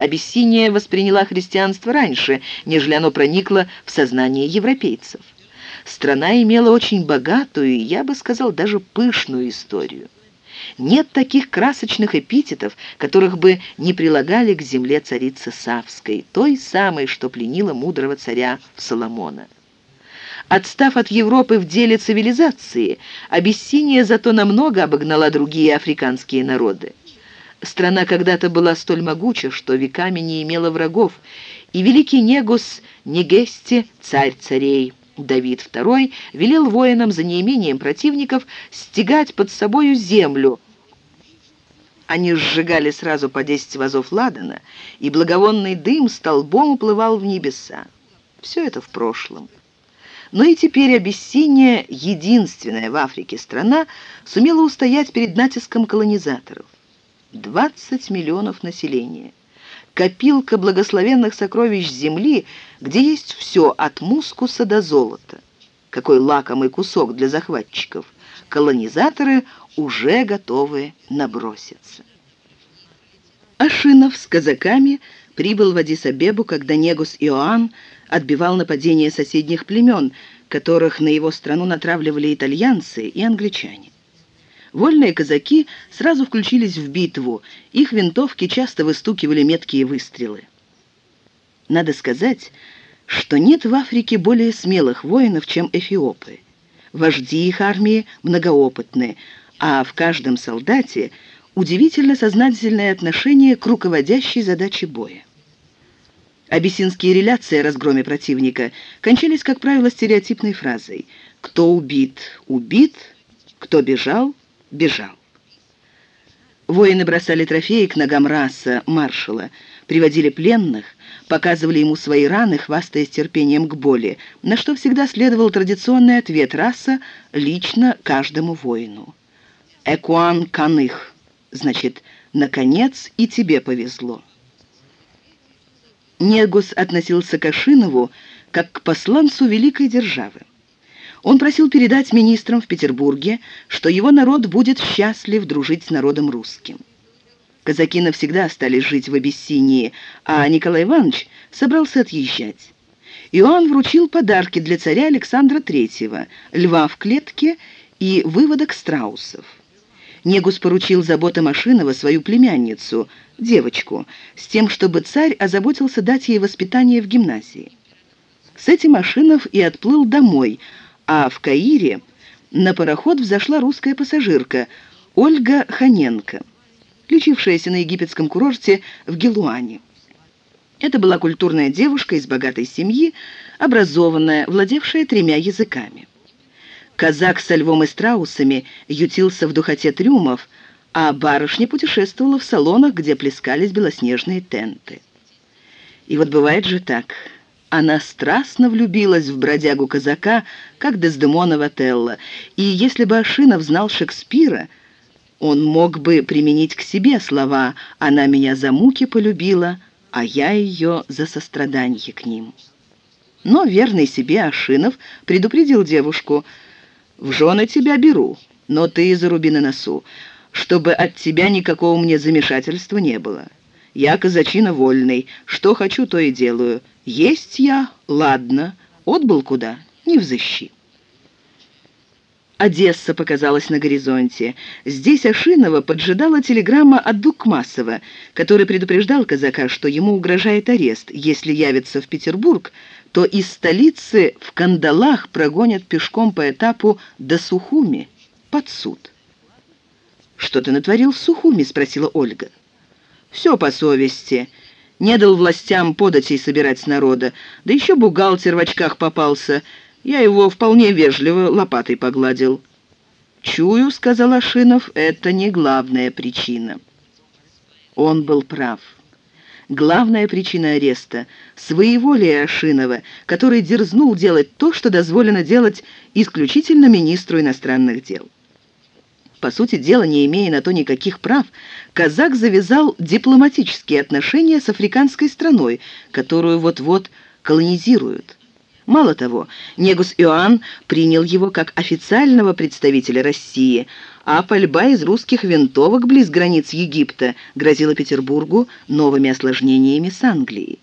Абиссиния восприняла христианство раньше, нежели оно проникло в сознание европейцев. Страна имела очень богатую, я бы сказал, даже пышную историю. Нет таких красочных эпитетов, которых бы не прилагали к земле царицы Савской, той самой, что пленила мудрого царя Соломона. Отстав от Европы в деле цивилизации, Абиссиния зато намного обогнала другие африканские народы. Страна когда-то была столь могуча, что веками не имела врагов, и великий Негус Негесте, царь царей, Давид II, велел воинам за неимением противников стегать под собою землю. Они сжигали сразу по десять вазов ладана, и благовонный дым столбом уплывал в небеса. Все это в прошлом. Но и теперь Абиссиния, единственная в Африке страна, сумела устоять перед натиском колонизаторов. 20 миллионов населения. Копилка благословенных сокровищ земли, где есть все от мускуса до золота. Какой лакомый кусок для захватчиков. Колонизаторы уже готовы наброситься. Ашинов с казаками прибыл в Адис-Абебу, когда Негус Иоанн отбивал нападение соседних племен, которых на его страну натравливали итальянцы и англичане. Вольные казаки сразу включились в битву, их винтовки часто выстукивали меткие выстрелы. Надо сказать, что нет в Африке более смелых воинов, чем эфиопы. Вожди их армии многоопытны, а в каждом солдате удивительно сознательное отношение к руководящей задаче боя. Абиссинские реляции о разгроме противника кончались, как правило, стереотипной фразой «Кто убит? Убит. Кто бежал? Бежал». Воины бросали трофеи к ногам раса, маршала, приводили пленных, показывали ему свои раны, хвастаясь терпением к боли, на что всегда следовал традиционный ответ раса лично каждому воину. «Экуан каных» значит «наконец и тебе повезло». Негус относился к Ашинову как к посланцу великой державы. Он просил передать министрам в Петербурге, что его народ будет счастлив дружить с народом русским. Казаки навсегда остались жить в Абиссинии, а Николай Иванович собрался отъезжать. Иоанн вручил подарки для царя Александра III, льва в клетке и выводок страусов. Негус поручил заботам Машинова свою племянницу, девочку, с тем, чтобы царь озаботился дать ей воспитание в гимназии. С этим Машинов и отплыл домой, а в Каире на пароход взошла русская пассажирка Ольга Ханенко, лечившаяся на египетском курорте в Гелуане. Это была культурная девушка из богатой семьи, образованная, владевшая тремя языками. Казак со львом и страусами ютился в духоте трюмов, а барышня путешествовала в салонах, где плескались белоснежные тенты. И вот бывает же так. Она страстно влюбилась в бродягу-казака, как Дездемона в Отелло, и если бы Ашинов знал Шекспира, он мог бы применить к себе слова «она меня за муки полюбила», а я ее за сострадание к ним. Но верный себе Ашинов предупредил девушку – в жены тебя беру, но ты заруби на носу, чтобы от тебя никакого мне замешательства не было. Я казачина вольный, что хочу, то и делаю. Есть я, ладно, отбыл куда, не взыщи. Одесса показалась на горизонте. Здесь Ашинова поджидала телеграмма от Дукмасова, который предупреждал казака, что ему угрожает арест, если явится в Петербург, то из столицы в кандалах прогонят пешком по этапу до Сухуми, под суд. «Что ты натворил в Сухуми?» — спросила Ольга. «Все по совести. Не дал властям податей собирать с народа. Да еще бухгалтер в очках попался. Я его вполне вежливо лопатой погладил». «Чую», — сказал Ашинов, — «это не главная причина». Он был прав. Главная причина ареста – своеволие Ашинова, который дерзнул делать то, что дозволено делать исключительно министру иностранных дел. По сути дела, не имея на то никаких прав, казак завязал дипломатические отношения с африканской страной, которую вот-вот колонизируют. Мало того, Негус Иоанн принял его как официального представителя России, а пальба из русских винтовок близ границ Египта грозила Петербургу новыми осложнениями с Англией.